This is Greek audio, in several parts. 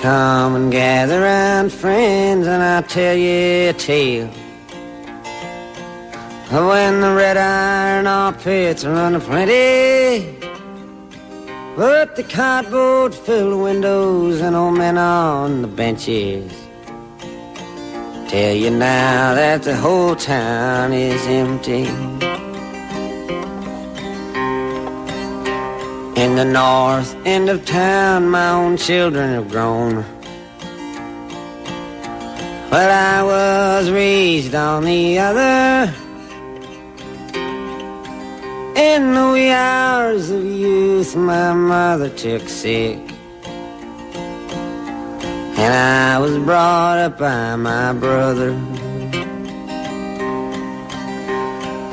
Come and gather round friends and I'll tell you a tale. When the red iron all pits run plenty but the cardboard filled windows and old men on the benches. Tell you now that the whole town is empty In the north end of town, my own children have grown. Well, I was raised on the other. In the wee hours of youth, my mother took sick. And I was brought up by my brother.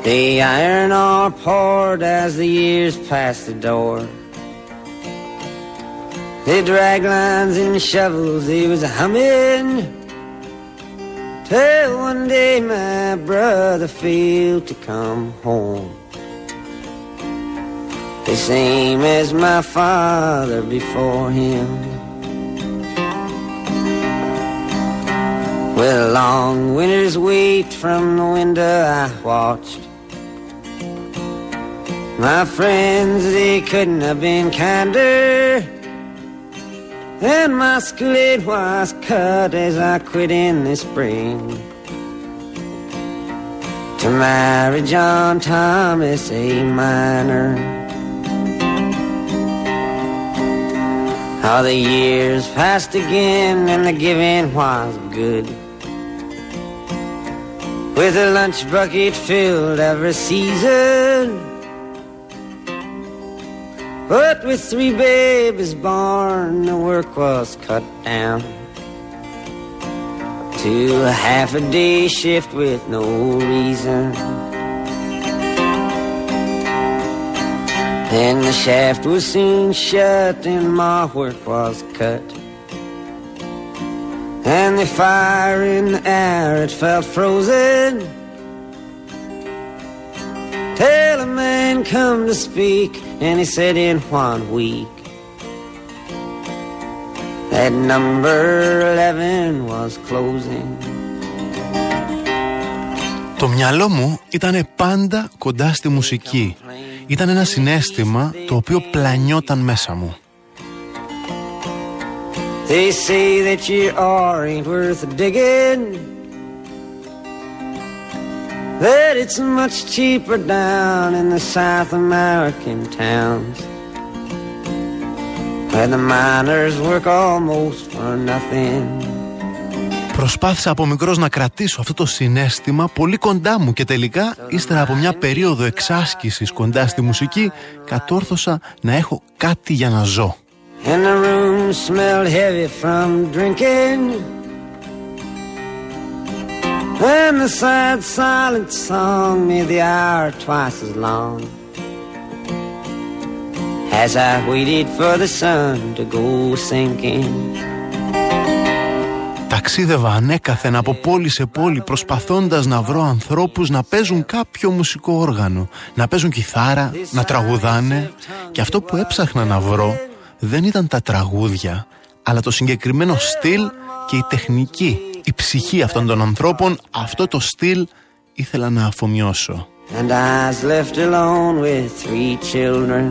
The iron ore poured as the years passed the door. The drag lines and shovels, he was humming. Till one day my brother failed to come home. The same as my father before him. With long winter's wait from the window I watched my friends, they couldn't have been kinder. And my school aid was cut as I quit in the spring. To marry John Thomas, a miner. All the years passed again and the giving was good. With a lunch bucket filled every season. But with three babies born, the work was cut down to a half a day shift with no reason. And the shaft was soon shut and my work was cut. And the fire in the air, it felt frozen. Tell a man come to speak and he said in one week that number 11 was closing. Το μυαλό μου ήταν πάντα κοντά στη μουσική. Ήταν ένα συνέστημα το οποίο πλανιόταν μέσα μου. They say that you are ain't worth digging that it's much cheaper down in the South American towns where the miners work almost for nothing. Προσπάθησα από μικρός να κρατήσω αυτό το συνέστημα πολύ κοντά μου και τελικά, ύστερα από μια περίοδο εξάσκησης κοντά στη μουσική, κατόρθωσα να έχω κάτι για να ζω. And the room smelled heavy from drinking And the sad silent song made the hour twice as long As I waited for the sun to go sinking. Ταξίδευα ανέκαθεν από πόλη σε πόλη προσπαθώντας να βρω ανθρώπους να παίζουν κάποιο μουσικό όργανο, να παίζουν κιθάρα, να τραγουδάνε. Και αυτό που έψαχνα να βρω δεν ήταν τα τραγούδια, αλλά το συγκεκριμένο στυλ και η τεχνική, η ψυχή αυτών των ανθρώπων, αυτό το στυλ ήθελα να αφομοιώσω. And I was left alone with three children.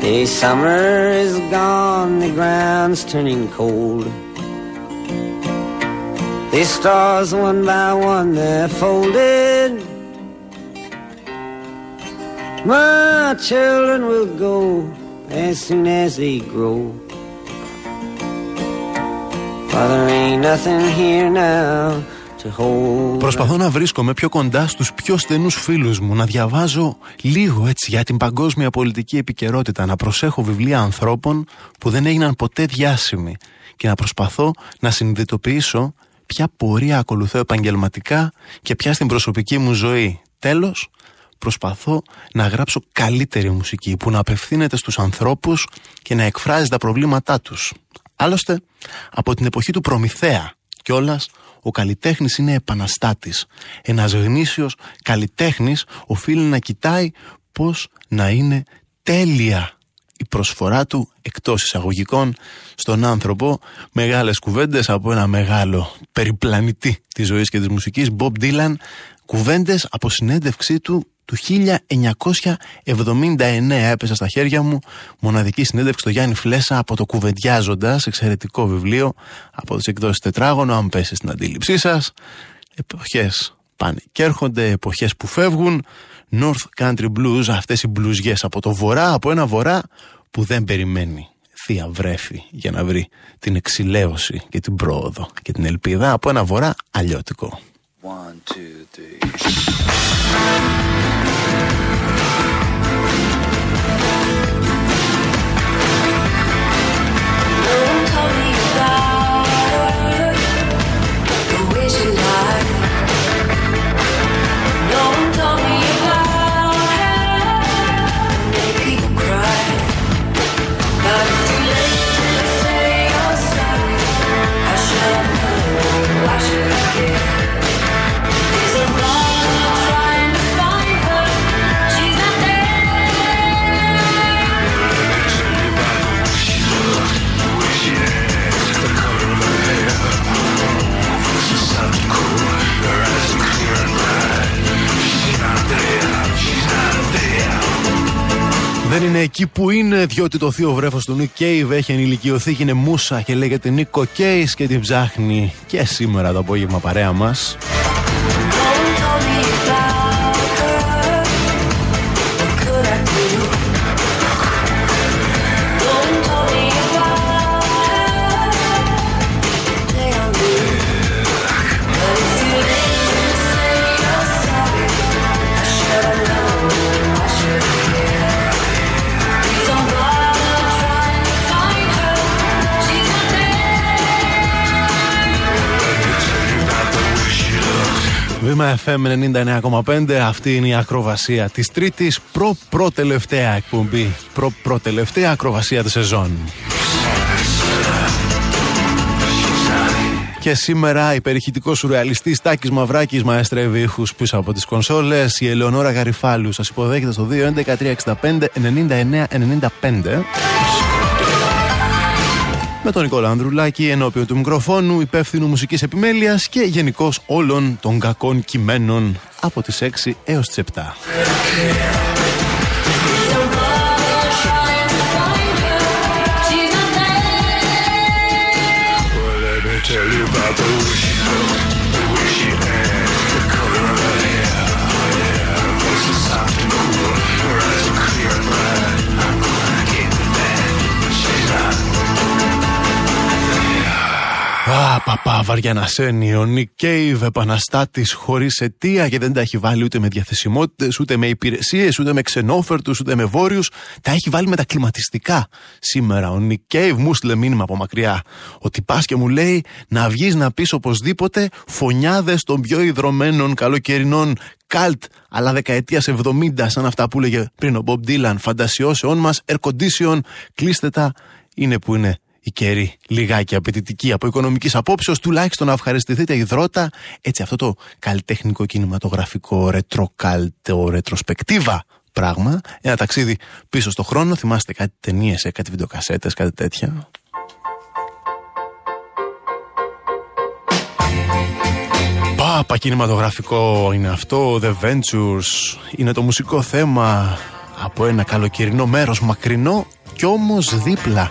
The summer is gone, the ground's turning cold. The stars one by one they're folded. My children will go as soon as they grow. Προσπαθώ να βρίσκομαι πιο κοντά στους πιο στενούς φίλους μου, να διαβάζω λίγο έτσι για την παγκόσμια πολιτική επικαιρότητα, να προσέχω βιβλία ανθρώπων που δεν έγιναν ποτέ διάσημοι και να προσπαθώ να συνειδητοποιήσω ποια πορεία ακολουθώ επαγγελματικά και ποια στην προσωπική μου ζωή. Τέλος, προσπαθώ να γράψω καλύτερη μουσική που να απευθύνεται στους ανθρώπους και να εκφράζει τα προβλήματά τους. Άλλωστε, από την εποχή του Προμηθέα κιόλας, ο καλλιτέχνης είναι επαναστάτης. Ένας γνήσιος καλλιτέχνης οφείλει να κοιτάει πώς να είναι τέλεια η η προσφορά του εκτός εισαγωγικών στον άνθρωπο μεγάλες κουβέντες από ένα μεγάλο περιπλανητή της ζωής και της μουσικής Bob Dylan κουβέντες από συνέντευξή του του 1979 έπεσα στα χέρια μου μοναδική συνέντευξη στο Γιάννη Φλέσα από το Κουβεντιάζοντας εξαιρετικό βιβλίο από τις εκδόσεις Τετράγωνο αν πέσεις στην αντίληψή σας εποχές πάνε και έρχονται εποχές που φεύγουν. North Country Blues αυτές οι μπλουζιές από το βορρά από ένα βορρά που δεν περιμένει θεία βρέφη για να βρει την εξηλαίωση και την πρόοδο και την ελπίδα από ένα βορρά αλλιώτικο One, two, three. Don't me Δεν είναι εκεί που είναι, διότι το θείο βρέφος του Νίκ Κέιβ έχει ενηλικιωθεί και είναι μουσα και λέγεται Νίκο Κέις και την ψάχνει και σήμερα το απόγευμα παρέα μας. Βήμα FM 99,5. Αυτή είναι η ακροβασία της Τρίτης. Προ-προτελευταία εκπομπή. Προ-προτελευταία ακροβασία της σεζόν. Και σήμερα υπερηχητικός σουρεαλιστής Τάκης Μαυράκης μαέστρευε ήχου πίσω από τις κονσόλες. Η Ελεονόρα Γαριφάλου σας υποδέχεται στο 2.11.365.99.95 με τον Νικόλα Ανδρουλάκη ενώπιον του μικροφόνου, υπεύθυνου μουσικής επιμέλειας και γενικώς όλων των κακών κειμένων από τις 6 έως τις 7. Α, παπά, βαριανασένη, ο Νικ Κέιβ, επαναστάτη χωρίς αιτία και δεν τα έχει βάλει ούτε με διαθεσιμότητες, ούτε με υπηρεσίες, ούτε με ξενόφερτους, ούτε με βόρειους. Τα έχει βάλει με τα κλιματιστικά. Σήμερα ο Νικ Κέιβ μου στείλε μήνυμα από μακριά. Ότι πα και μου λέει να βγεις να πεις οπωσδήποτε φωνιάδες των πιο υδρωμένων καλοκαιρινών καλτ, αλλά δεκαετίας 70, σαν αυτά που έλεγε πριν ο Μπομπ Ντίλαν, φαντασιώσεών μας, air condition, κλείστε τα, είναι που είναι η καιρή λιγάκι απαιτητική από οικονομικής απόψεως, τουλάχιστον να ευχαριστηθείτε υδρότα. Έτσι, αυτό το καλλιτεχνικό κινηματογραφικό ρετροκάλτεο ρετροσπεκτίβα πράγμα. Ένα ταξίδι πίσω στο χρόνο. Θυμάστε κάτι ταινίες, ε, κάτι βιντεοκασέτες, κάτι τέτοια. Πάπα κινηματογραφικό είναι αυτό, The Ventures, είναι το μουσικό θέμα από ένα καλοκαιρινό μέρος μακρινό κι όμως δίπλα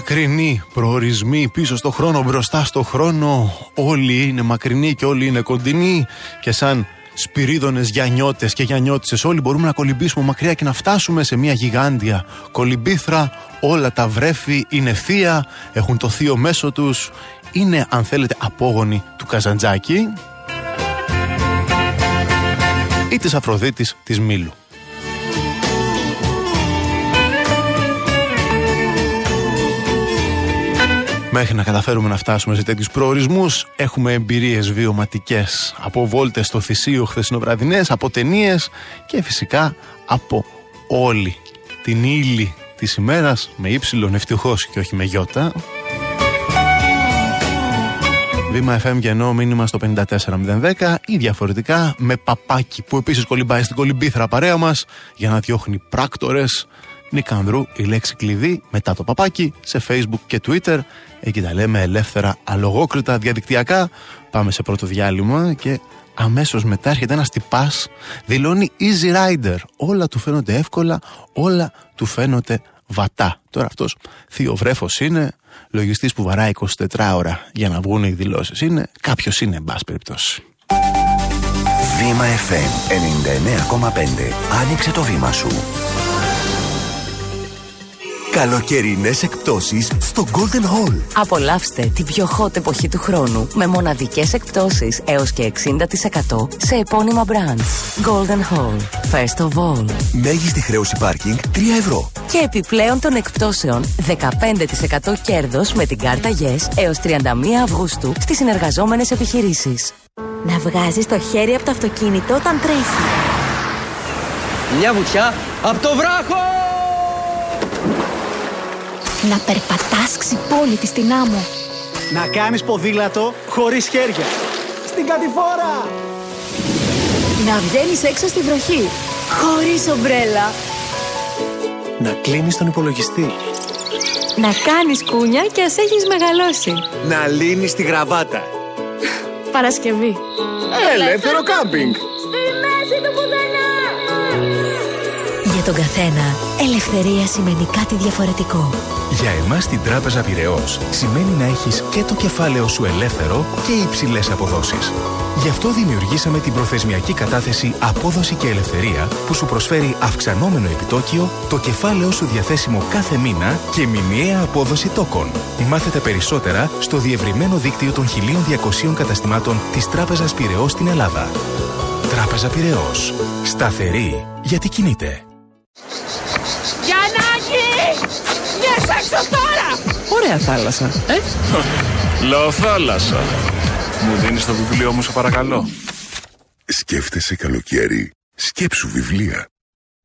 μακρινοί προορισμοί πίσω στο χρόνο, μπροστά στο χρόνο. Όλοι είναι μακρινοί και όλοι είναι κοντινοί και σαν Σπυρίδωνες γιανιώτες και γιανιώτησες όλοι μπορούμε να κολυμπήσουμε μακριά και να φτάσουμε σε μια γιγάντια κολυμπήθρα όλα τα βρέφη είναι θεία έχουν το θείο μέσω τους είναι αν θέλετε απόγονοι του Καζαντζάκη ή της Αφροδίτης της Μήλου. Μέχρι να καταφέρουμε να φτάσουμε σε τέτοιους προορισμούς, έχουμε εμπειρίες βιωματικές από βόλτες στο θυσίο χθεσινοβραδινές, από ταινίες και φυσικά από όλη την ύλη της ημέρας με ύψιλον ευτυχώς και όχι με γιώτα. Βήμα FM και ενώ μήνυμα στο 54010 ή διαφορετικά με παπάκι που επίσης κολυμπάει στην κολυμπήθρα παρέα μας για να διώχνει πράκτορες Νικανδρού η λέξη κλειδί μετά το παπάκι σε facebook και twitter. Εκεί τα λέμε ελεύθερα αλογόκριτα διαδικτυακά. Πάμε σε πρώτο διάλειμμα και αμέσως μετά έρχεται ένας τυπάς δηλώνει easy rider. Όλα του φαίνονται εύκολα όλα του φαίνονται βατά. Τώρα αυτός θείο βρέφος είναι λογιστής που βαράει 24 ώρα για να βγουν οι δηλώσεις είναι κάποιος είναι εν πάση περιπτώσει. Βήμα FM 99,5 Άνοιξε το βήμα σου Καλοκαιρινές εκπτώσεις στο Golden Hall. Απολαύστε την πιο hot εποχή του χρόνου με μοναδικές εκπτώσεις έως και 60% σε επώνυμα brands. Golden Hall. First of all. Μέγιστη χρέωση πάρκινγκ 3 ευρώ. Και επιπλέον των εκπτώσεων 15% κέρδος με την κάρτα Yes έως 31 Αυγούστου στις συνεργαζόμενες επιχειρήσεις. Να βγάζεις το χέρι από το αυτοκίνητο όταν τρέχεις. Μια βουτιά από το βράχο! Να περπατάς ξυπόλυτη στην άμμο. Να κάνεις ποδήλατο χωρίς χέρια. Στην κατηφόρα! Να βγαίνεις έξω στη βροχή. Χωρίς ομπρέλα. Να κλείνεις τον υπολογιστή. Να κάνεις κούνια και ας έχεις μεγαλώσει. Να λύνεις τη γραβάτα. Παρασκευή. Ελεύθερο κάμπινγκ. Στη μέση του πουθενά. Για τον καθένα, ελευθερία σημαίνει κάτι διαφορετικό. Για εμάς στην Τράπεζα Πυραιός σημαίνει να έχεις και το κεφάλαιο σου ελεύθερο και υψηλές αποδόσεις. Γι' αυτό δημιουργήσαμε την προθεσμιακή κατάθεση Απόδοση και Ελευθερία που σου προσφέρει αυξανόμενο επιτόκιο, το κεφάλαιο σου διαθέσιμο κάθε μήνα και μηνιαία απόδοση τόκων. Μάθετε περισσότερα στο διευρυμένο δίκτυο των 1200 καταστημάτων της Τράπεζας Πυραιός στην Ελλάδα. Τράπεζα Πυραιός. Σταθερή γιατί κινείται. Ωραία θάλασσα, ε; Λέω θάλασσα. Μου δίνεις το βιβλίο μου, σε παρακαλώ. Σκέφτεσαι καλοκαίρι. Σκέψου βιβλία.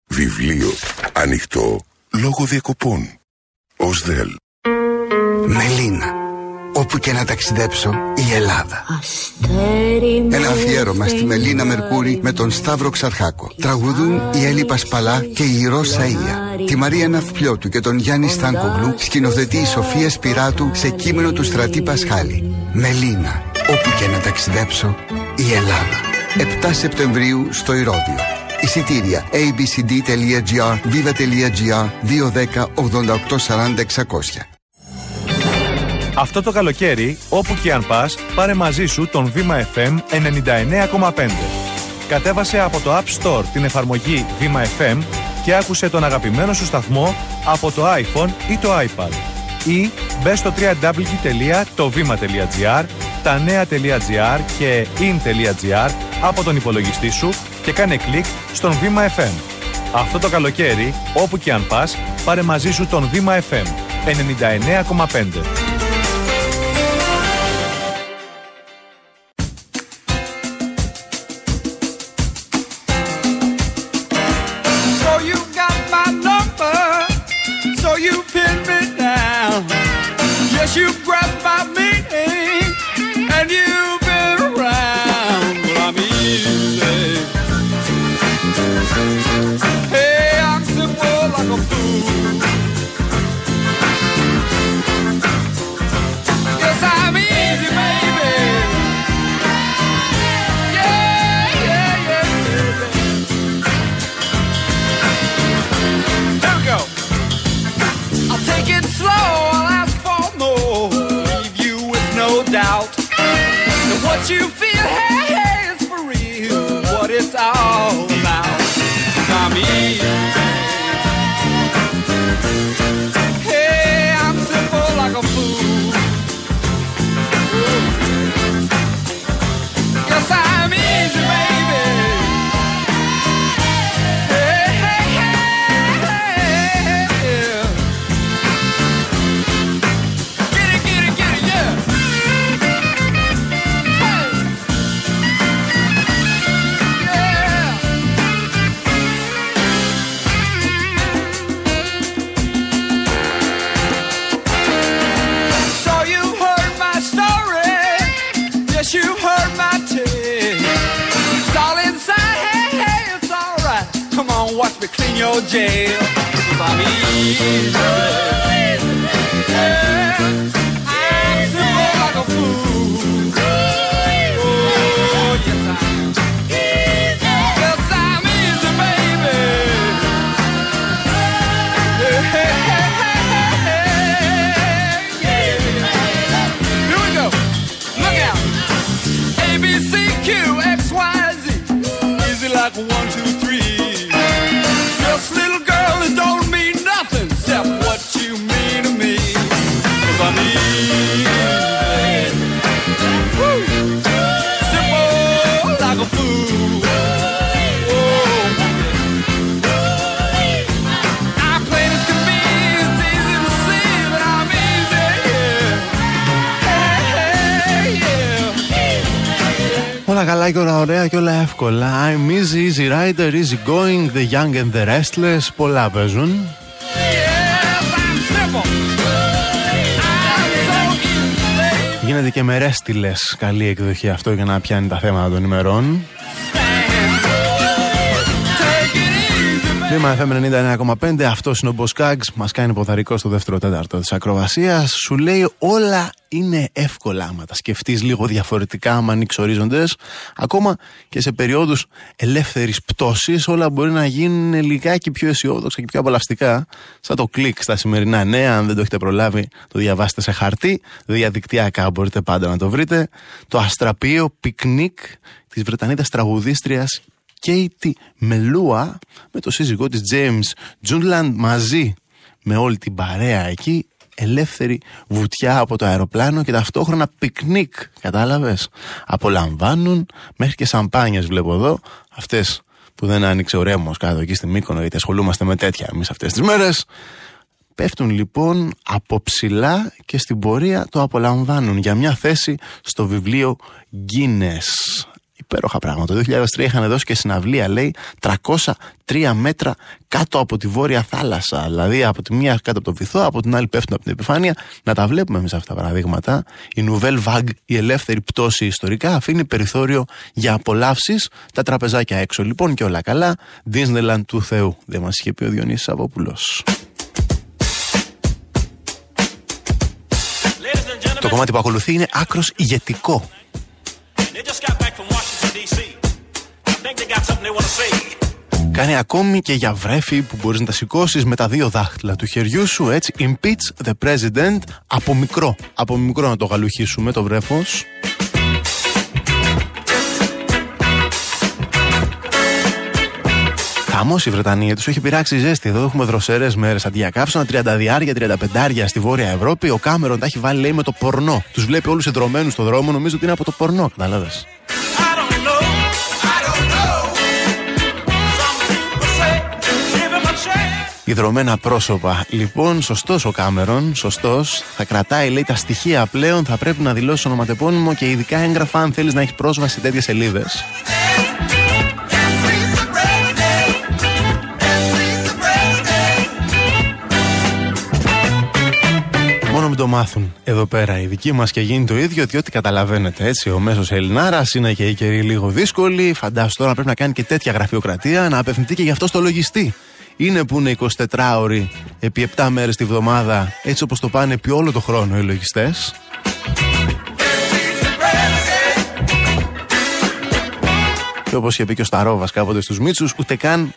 Βιβλίο. Ανοιχτό. Λόγω διακοπών. Ως ΔΕΛ. Μελίνα. Όπου και να ταξιδέψω, η Ελλάδα. Ένα αφιέρωμα στη Μελίνα Μερκούρη με τον Σταύρο Ξαρχάκο. Τραγουδούν η Έλλη Πασπαλά και η Ρώσα Σαΐα. Τη Μαρία Ναυπλιώτου και τον Γιάννη Στάνκογλου σκηνοθετεί η Σοφία Σπυράτου σε κείμενο του Στρατή Πασχάλη. Μελίνα. Όπου και να ταξιδέψω, η Ελλάδα. 7 Σεπτεμβρίου στο Ηρώδιο. Εισιτήρια abcd.gr, viva.gr, 210 88 40 600. Αυτό το καλοκαίρι, όπου και αν πας, πάρε μαζί σου τον Βήμα FM 99,5. Κατέβασε από το App Store την εφαρμογή Βήμα FM και άκουσε τον αγαπημένο σου σταθμό από το iPhone ή το iPad. Ή μπε στο www.tovima.gr, τα νέα.gr και in.gr από τον υπολογιστή σου και κάνε κλικ στον Βήμα FM. Αυτό το καλοκαίρι, όπου και αν πας, πάρε μαζί σου τον Βήμα FM 99,5. it's all. Όλα καλά και όλα ωραία και όλα εύκολα. I'm easy, easy rider, easy going, the young and the restless. Πολλά παίζουν. Γίνεται και με ρέστιλες καλή εκδοχή αυτό για να πιάνει τα θέματα των ημερών. Βήμα FM 99,5. Αυτός είναι ο Μποσκάγκ. Μας κάνει ποδαρικό στο δεύτερο τέταρτο της ακροβασίας. Σου λέει όλα είναι εύκολα άμα τα σκεφτείς λίγο διαφορετικά, άμα ανοίξεις ορίζοντες. Ακόμα και σε περιόδους ελεύθερης πτώσης, όλα μπορεί να γίνουν λιγάκι πιο αισιόδοξα και πιο απολαυστικά. Σαν το κλικ στα σημερινά νέα. Αν δεν το έχετε προλάβει, το διαβάστε σε χαρτί. Διαδικτυακά μπορείτε πάντα να το βρείτε. Το αστραπιαίο πικνίκ της Βρετανίδας τραγουδίστριας Κέιτι Μελούα με το σύζυγό της James Toseland μαζί με όλη την παρέα εκεί ελεύθερη βουτιά από το αεροπλάνο και ταυτόχρονα πικνίκ κατάλαβες; Απολαμβάνουν μέχρι και σαμπάνιες βλέπω εδώ αυτές που δεν άνοιξε ο ρέμος κάτω εκεί στη Μύκονο γιατί ασχολούμαστε με τέτοια εμείς αυτές τις μέρες. Πέφτουν λοιπόν από ψηλά και στην πορεία το απολαμβάνουν για μια θέση στο βιβλίο Guinness υπέροχα πράγματα. Το 2003 είχαν δώσει και συναυλία, λέει, 303 μέτρα κάτω από τη βόρεια θάλασσα. Δηλαδή από τη μία κάτω από το βυθό, από την άλλη πέφτουν από την επιφάνεια. Να τα βλέπουμε εμείς αυτά τα παραδείγματα. Η Nouvelle Vague, η ελεύθερη πτώση ιστορικά, αφήνει περιθώριο για απολαύσεις. Τα τραπεζάκια έξω λοιπόν και όλα καλά. Disneyland του Θεού. Δεν μας είχε πει ο Διονύσης Αβόπουλος. Το κομμάτι που ακολουθεί είναι άκρος ηγετικό. Κάνει ακόμη και για βρέφη που μπορείς να τα σηκώσεις με τα δύο δάχτυλα του χεριού σου, έτσι. Impeach the president από μικρό. Από μικρό να το γαλουχίσουμε το βρέφος. Χαμός η Βρετανία τους έχει πειράξει ζέστη. Εδώ έχουμε δροσερές μέρες αντιακάψωνα, 30 διάρια, 35 στη Βόρεια Ευρώπη. Ο Κάμερον τα έχει βάλει, λέει, με το πορνό. Τους βλέπει όλους εδρωμένου στο δρόμο, νομίζω ότι είναι από το πορνό, κατάλαβε. Ιδρωμένα πρόσωπα. Λοιπόν, σωστός ο Κάμερον, σωστός. Θα κρατάει, λέει, τα στοιχεία πλέον. Θα πρέπει να δηλώσει ονοματεπώνυμο και ειδικά έγγραφα αν θέλεις να έχεις πρόσβαση σε τέτοιες σελίδες. Μόνο μην το μάθουν εδώ πέρα οι δικοί μας και γίνει το ίδιο, διότι καταλαβαίνετε έτσι. Ο μέσος Ελληνάρας είναι και η καιρή λίγο δύσκολη. Φαντάσου τώρα πρέπει να κάνει και τέτοια γραφειοκρατία, να απευθυνθεί και γι' αυτό στο λογιστή. Είναι που είναι 24 ώροι επί 7 μέρες τη βδομάδα, έτσι όπως το πάνε επί όλο το χρόνο οι λογιστές. Και όπως είχε πει και ο Σταρόβας κάποτε στους Μίτσους, ούτε καν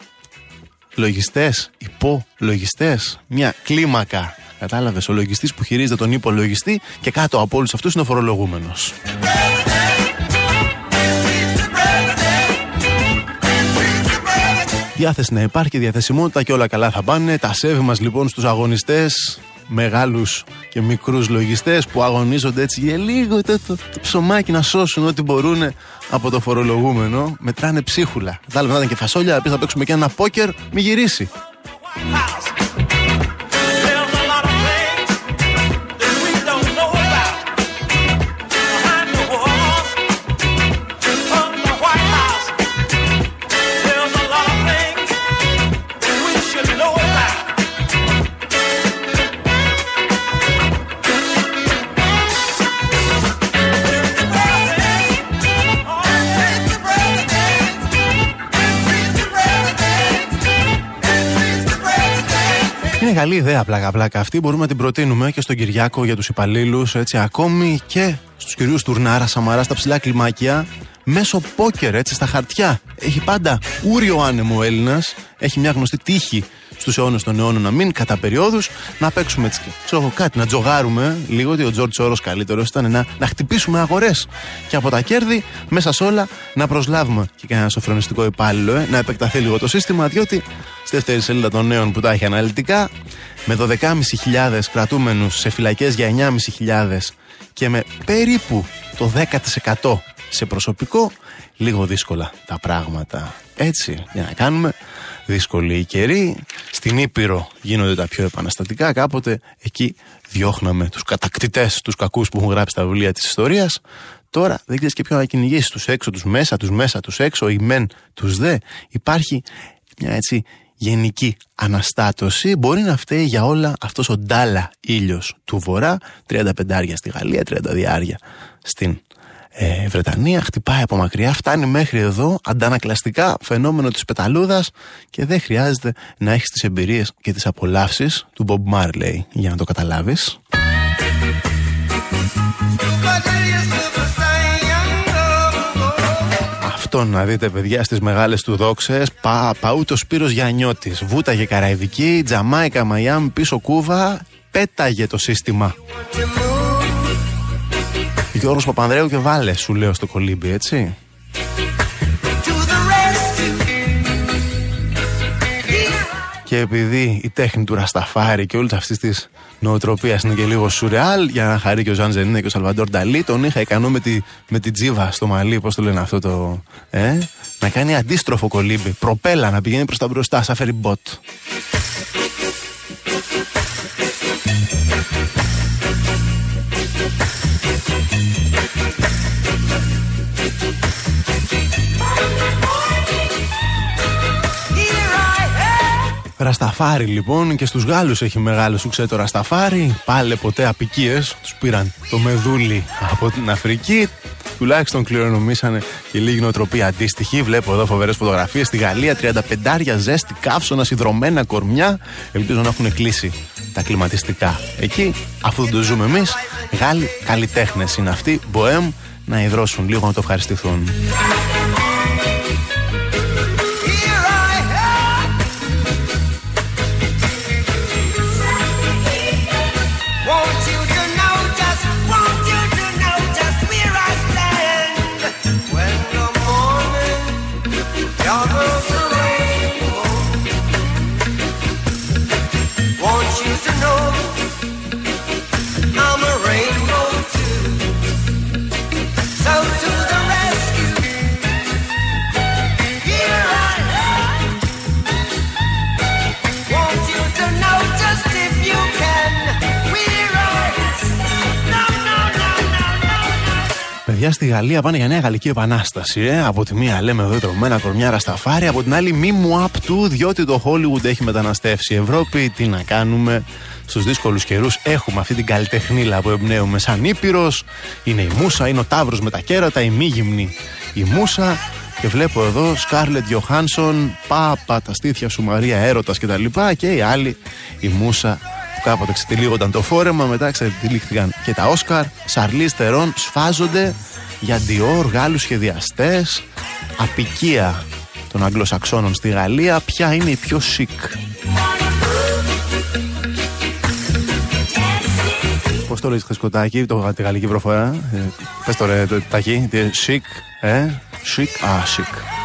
λογιστές, υπολογιστές, μια κλίμακα Κατάλαβες, ο λογιστής που χειρίζεται τον υπολογιστή και κάτω από όλους αυτούς είναι ο φορολογούμενος. Διάθεση να υπάρχει, διαθεσιμότητα και όλα καλά θα πάνε. Τα σέβη μας λοιπόν στους αγωνιστές, μεγάλους και μικρούς λογιστές που αγωνίζονται έτσι για λίγο το, το, το ψωμάκι να σώσουν ό,τι μπορούν από το φορολογούμενο. Μετράνε ψίχουλα. Κατάλαβε να ήταν και φασόλια, πει θα παίξουμε και ένα πόκερ, μη γυρίσει. Καλή ιδέα πλάκα-πλάκα αυτή. Μπορούμε να την προτείνουμε και στον Κυριάκο για τους υπαλλήλους, έτσι, ακόμη και στους κυρίους Τουρνάρα, Σαμαρά, στα ψηλά κλιμάκια, μέσω πόκερ, έτσι, στα χαρτιά. Έχει πάντα ούριο άνεμο ο Έλληνας. Έχει μια γνωστή τύχη στους αιώνες των αιώνων να μην κατά περιόδους να παίξουμε έτσι. Ξέρω κάτι, να τζογάρουμε λίγο, ότι ο Τζόρτ Όρος καλύτερος ήταν να, να χτυπήσουμε αγορές. Και από τα κέρδη, μέσα σε όλα, να προσλάβουμε και κανένα σοφρονιστικό υπάλληλο, ε, να επεκταθεί λίγο το σύστημα, διότι στη δεύτερη σελίδα των νέων που τα έχει αναλυτικά, με 12.500 κρατούμενους σε φυλακές για 9.500 και με περίπου το 10% σε προσωπικό, λίγο δύσκολα τα πράγματα. Έτσι, για να κάνουμε δύσκολη η καιρή. Στην Ήπειρο γίνονται τα πιο επαναστατικά. Κάποτε εκεί διώχναμε τους κατακτητές, τους κακούς που έχουν γράψει τα βιβλία της ιστορίας. Τώρα δεν ξέρεις και ποιο να κυνηγήσεις. Τους έξω, τους μέσα, τους μέσα, τους έξω, οι μεν, τους δε. Υπάρχει μια έτσι γενική αναστάτωση. Μπορεί να φταίει για όλα αυτός ο ντάλα ήλιος του βορρά. 35 άρια στη Γαλλία, 30 διάρια στην ε, Βρετανία, χτυπάει από μακριά, φτάνει μέχρι εδώ, αντανακλαστικά φαινόμενο της πεταλούδας και δεν χρειάζεται να έχεις τις εμπειρίες και τις απολαύσεις του Bob Marley για να το καταλάβεις. Αυτό να δείτε παιδιά στις μεγάλες του δόξες. Πα, Παούτο Σπύρος Γιαννιώτης. Βούταγε Καραϊβική, Τζαμάικα, Μαϊάμ, πίσω Κούβα. Πέταγε το σύστημα Γιώργος Παπανδρέου και βάλε σου λέω στο κολύμπι έτσι Και επειδή η τέχνη του Ρασταφάρη και όλη αυτή της νοοτροπίας είναι και λίγο σουρεάλ, για να χαρεί και ο Ζαν Ζενίνε και ο Σαλβαντόρ Νταλή, τον είχα ικανό με τη, με τη τζίβα στο μαλλί, πώς το λένε αυτό το. Ε, να κάνει αντίστροφο κολύμπι. Προπέλα να πηγαίνει προς τα μπροστά, σαν φέρει μπότ. Ρασταφάρι λοιπόν και στους Γάλλους έχει μεγάλο σουξέ το Ρασταφάρι Πάλε ποτέ απικίες Τους πήραν το μεδούλι από την Αφρική Τουλάχιστον κληρονομήσανε και λίγη νοοτροπία αντίστοιχη. Βλέπω εδώ φοβερές φωτογραφίες στη Γαλλία. 35 ζέστη, καύσωνα, υδρωμένα κορμιά. Ελπίζω να έχουν κλείσει τα κλιματιστικά. Εκεί, αφού δεν το ζούμε εμείς, Γάλλοι καλλιτέχνες είναι αυτοί. Μποέμ να υδρώσουν λίγο να το ευχαριστηθούν. Παιδιά στη Γαλλία πάνε για νέα γαλλική επανάσταση. Ε. Από τη μία λέμε εδώ τρωμένα κορμιά ρασταφάρι, από την άλλη μη μου απ' του, διότι το Hollywood έχει μεταναστεύσει. Ευρώπη, τι να κάνουμε. Στους δύσκολους καιρούς έχουμε αυτή την καλλιτεχνίλα που εμπνέουμε σαν ήπειρος. Είναι η Μούσα, είναι ο Ταύρος με τα κέρατα, η μη γυμνή η Μούσα. Και βλέπω εδώ Σκάρλετ Γιωχάνσον, Πάπα, τα στήθια σου Μαρία Έρωτας κτλ. Και, και η άλλη, η Μούσα που κάποτε ξετυλίγονταν το φόρεμα, μετά ξετυλίχθηκαν και τα Όσκαρ. Σαρλί Τερών σφάζονται για Dior, Γάλλους σχεδιαστές, απικία των Αγγλοσαξώνων στη Γαλλία, ποια είναι η πιο σικ. Πώς το λέει Χρυσκοτάκι, το, τη γαλλική προφορά; Ε, Πες το ρε, το ταχύ, σικ, ε, σικ, α, σικ.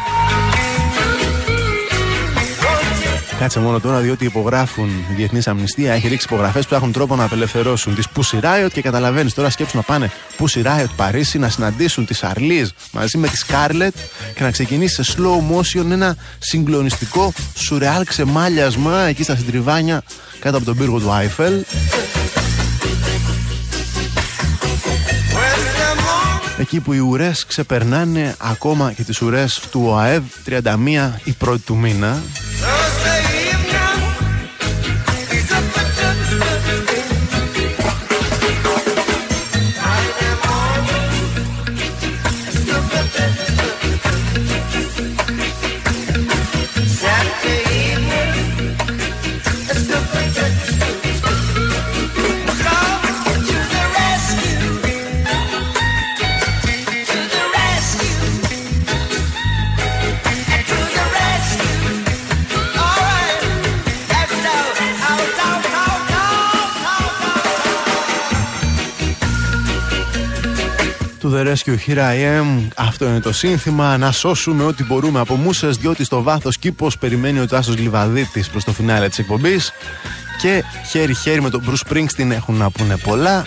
Κάτσε μόνο τώρα, διότι υπογράφουν η Διεθνή Αμνηστία, έχει ρίξει υπογραφές που έχουν τρόπο να απελευθερώσουν τη Pussy Riot και καταλαβαίνεις τώρα σκέψουν να πάνε Pussy Riot Παρίσι να συναντήσουν τη Αρλίζ μαζί με τη Scarlett και να ξεκινήσει σε slow motion ένα συγκλονιστικό σουρεάλ ξεμάλιασμα εκεί στα συντριβάνια κάτω από τον πύργο του Άιφελ. Εκεί που οι ουρές ξεπερνάνε ακόμα και τις ουρές του ΟΑΕΒ 31 η πρώτη του μήνα Rescue Here I Am. Αυτό είναι το σύνθημα. Να σώσουμε ό,τι μπορούμε από μουσε, διότι στο βάθος κήπος περιμένει ο Τάσος Λιβαδίτης προς το φινάλε της εκπομπής. Και χέρι-χέρι με τον Bruce Springsteen έχουν να πούνε πολλά.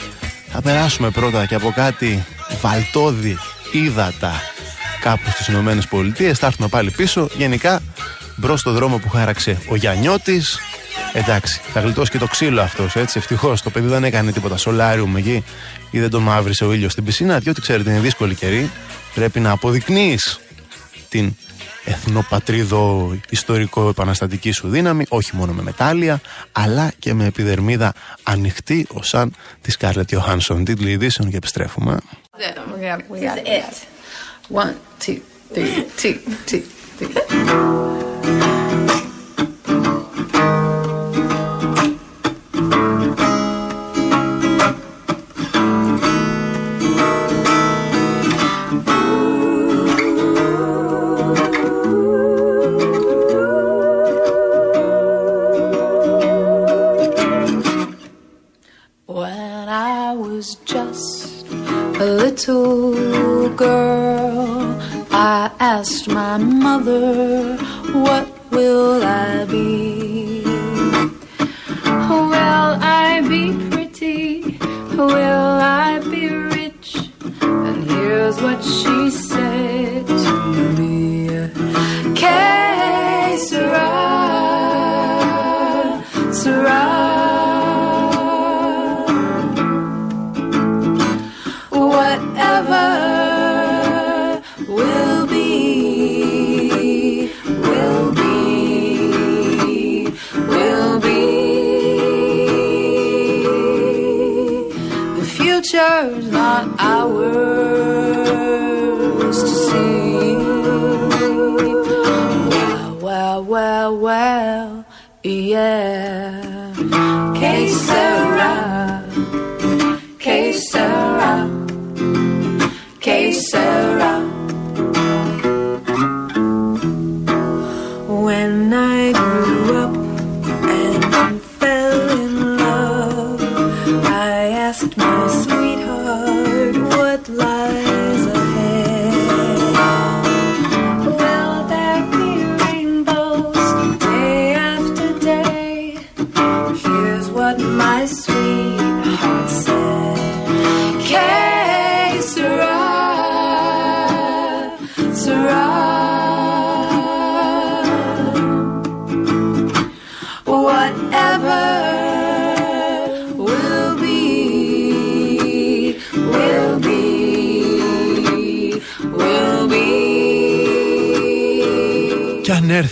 Θα περάσουμε πρώτα και από κάτι βαλτόδι ύδατα κάπου στις Ηνωμένες Πολιτείες. Θα έρθουμε πάλι πίσω. Γενικά μπρος στο δρόμο που χάραξε ο Γιαννιώτης. Εντάξει, θα γλιτώσει και το ξύλο αυτός, έτσι. Ευτυχώς το παιδί δεν έκανε τίποτα σολάριουμ εκεί ή δεν τον μαύρισε ο ήλιος στην πισίνα, διότι ξέρετε είναι δύσκολη καιρή. Πρέπει να αποδεικνύεις την εθνοπατρίδο ιστορικό επαναστατική σου δύναμη, όχι μόνο με μετάλλια, αλλά και με επιδερμίδα ανοιχτή, ως σαν τη Σκάρλετ Ιωάνσον. Τίτλοι ειδήσεων και επιστρέφουμε. One, two, three, two, two, three. Little girl, I asked my mother, What will I be? Will I be pretty? Will I be rich? And here's what she said to me Que sera. Not ours to see. Well, well, well, yeah. Que sera, que sera. Que sera.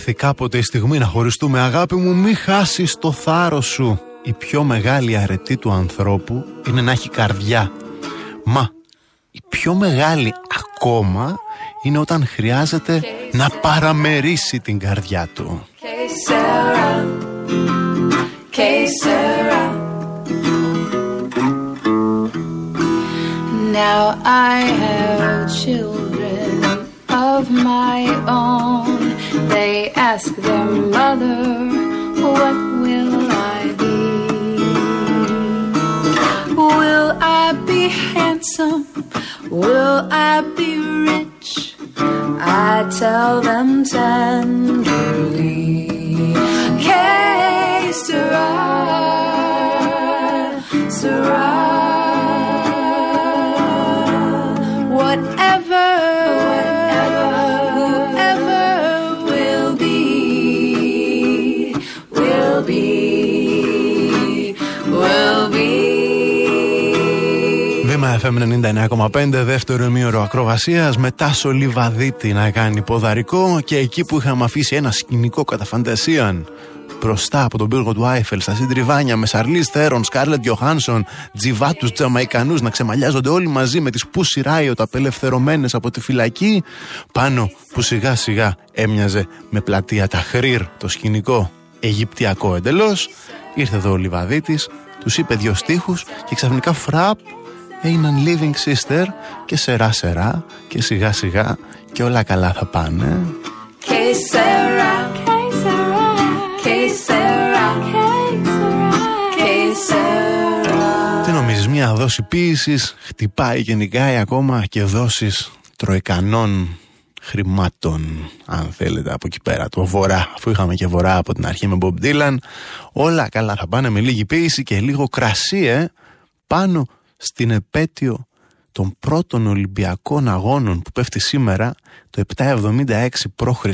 Έρθει κάποτε η στιγμή να χωριστούμε αγάπη μου Μη χάσεις το θάρρος σου Η πιο μεγάλη αρετή του ανθρώπου Είναι να έχει καρδιά Μα η πιο μεγάλη ακόμα Είναι όταν χρειάζεται να παραμερίσει την καρδιά του Que sera, que sera. Now I have children of my own. They ask their mother, What will I be? Will I be handsome? Will I be rich? I tell them tenderly, Que. FM 99,5 δεύτερο ημίωρο ακροβασίας με Τάσο Λιβαδίτη να κάνει ποδαρικό και εκεί που είχαμε αφήσει ένα σκηνικό κατά φαντασίαν μπροστά από τον πύργο του Άιφελ στα συντριβάνια με Σαρλί Θέρον, Σκάρλετ Γιωχάνσον, τζιβάτους Τζαμαϊκανούς να ξεμαλιάζονται όλοι μαζί με τις Pussy Riot απελευθερωμένε από τη φυλακή, πάνω που σιγά σιγά έμοιαζε με πλατεία Ταχρήρ το σκηνικό Αιγυπτιακό εντελώς. Ήρθε εδώ ο Λιβαδίτης, τους είπε δύο στίχους και ξαφνικά φραπ έγιναν living sister και σερά σερά και σιγά σιγά και όλα καλά θα πάνε. Que sera, que sera, que sera, que sera, que sera. Τι νομίζεις, μια δόση ποίησης χτυπάει γενικά ή ακόμα και δόσεις τροικανών χρημάτων, αν θέλετε, από εκεί πέρα. Το βορρά, αφού είχαμε και βορρά από την αρχή με Bob Dylan, όλα καλά θα πάνε με λίγη ποίηση και λίγο κρασί, ε, πάνω στην επέτειο των πρώτων Ολυμπιακών Αγώνων που πέφτει σήμερα το 776 π.Χ.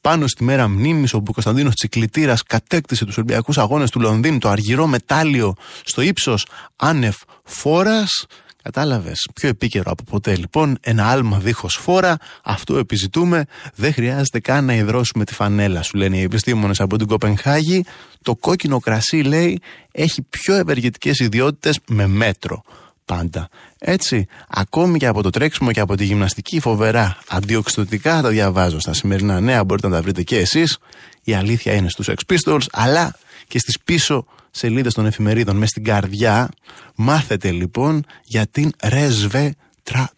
πάνω στη μέρα μνήμης όπου ο Κωνσταντίνος Τσικλητήρας κατέκτησε τους Ολυμπιακούς Αγώνες του Λονδίνου το αργυρό μετάλλιο στο ύψος άνευ φόρας Κατάλαβες. Πιο επίκαιρο από ποτέ λοιπόν. Ένα άλμα δίχως φόρα. Αυτό επιζητούμε. Δεν χρειάζεται καν να υδρώσουμε τη φανέλα, σου λένε οι επιστήμονες από την Κοπενχάγη. Το κόκκινο κρασί, λέει, έχει πιο ευεργετικές ιδιότητες με μέτρο. Πάντα. Έτσι, ακόμη και από το τρέξιμο και από τη γυμναστική, φοβερά αντιοξυδοτικά τα διαβάζω στα σημερινά νέα. Μπορείτε να τα βρείτε και εσείς. Η αλήθεια είναι στους Ex Pistols, αλλά και στις πίσω σελίδες των εφημερίδων μες στην καρδιά. Μάθετε λοιπόν για την ρεσβε